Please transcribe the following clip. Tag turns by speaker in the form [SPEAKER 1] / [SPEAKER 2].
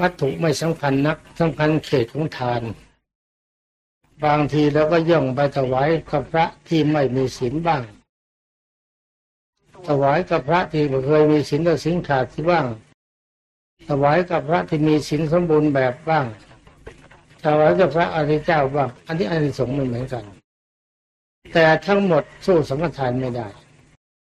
[SPEAKER 1] วัตถุไม่สำคัญนักสำคัญเขตของทาน บางทีเราก็ย่องไปถวายกับพระที่ไม่มีศีลบ้าง ถวายกับพระที่เคยมีศีลแต่ศีลขาดที่บ้าง ถวายกับพระที่มีศีลสมบูรณ์แบบบ้าง ถวายกับพระอริยเจ้าบ้าง อันนี้อันนี้สงส์ไม่เหมือนกัน แต่ทั้งหมดสู้สมทานไม่ได้